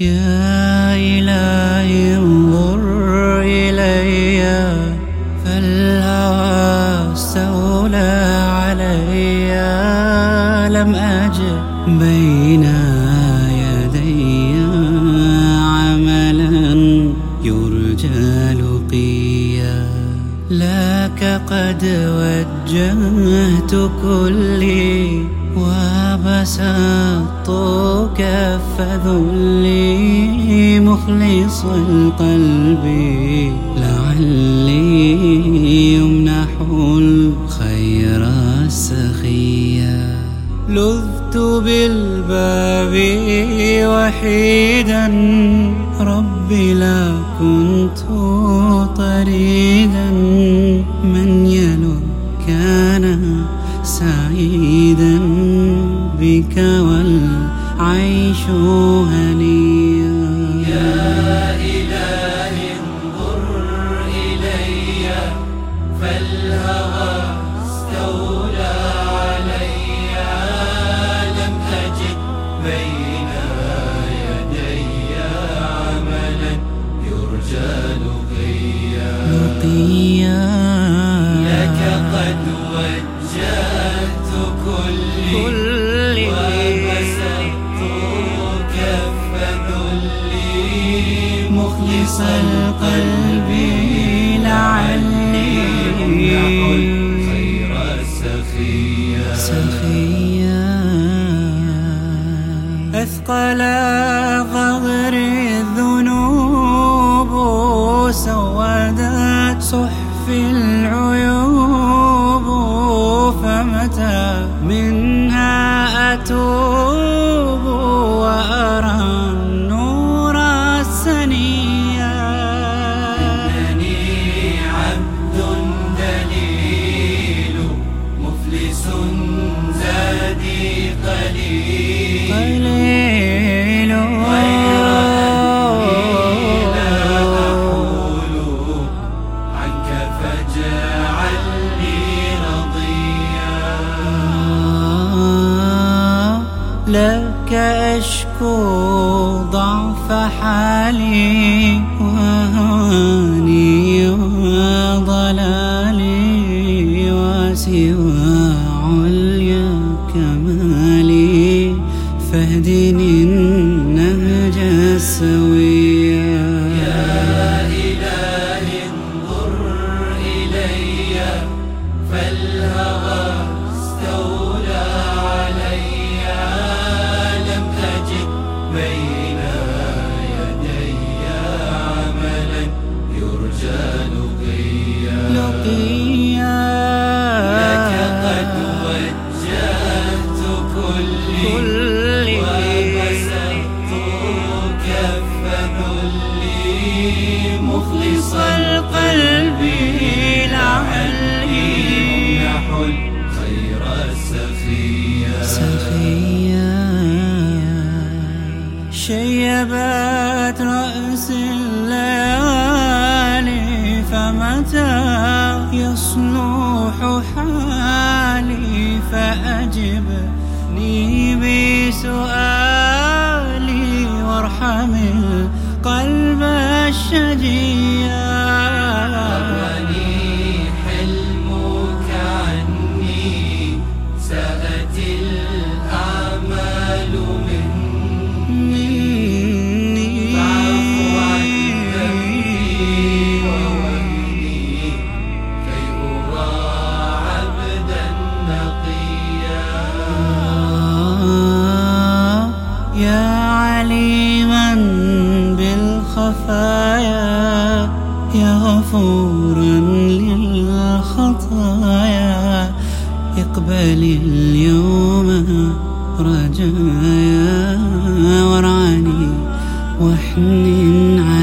يا إلهي انظر إلي فالهوى استولى علي لم أجد بين قد وجهت كلي وبسطت كف ذلي مخلص القلب لعلي يمنح الخير السخيا لذت بالباب وحيدا ربي لا كنت طريدا من هنيا يا إلهي انظر إلي فالهوى استولى علي لم أجد بين يدي عملا يرجى لقيا لقيا لك قد وجهت مخلص القلب لعلي السخيا سخيا أثقل ظهري الذنوب سودت صحفي العيوب فمتى منها أتوب وأرى لك أشكو ضعف حالي وهواني وضلالي وسوى عليا كمالي. فاهدني النهج السويا يا إلهي انظر إلي فالهوى استولى علي. شيبت رأس الليالي فمتى يصلح حالي فأجبني بسؤالي وارحم القلب الشجيا غرني حلمك عني سأتي عليما بالخفايا يا غفورا للخطايا. اقبل اليوم رجايا وارعني واحنن علي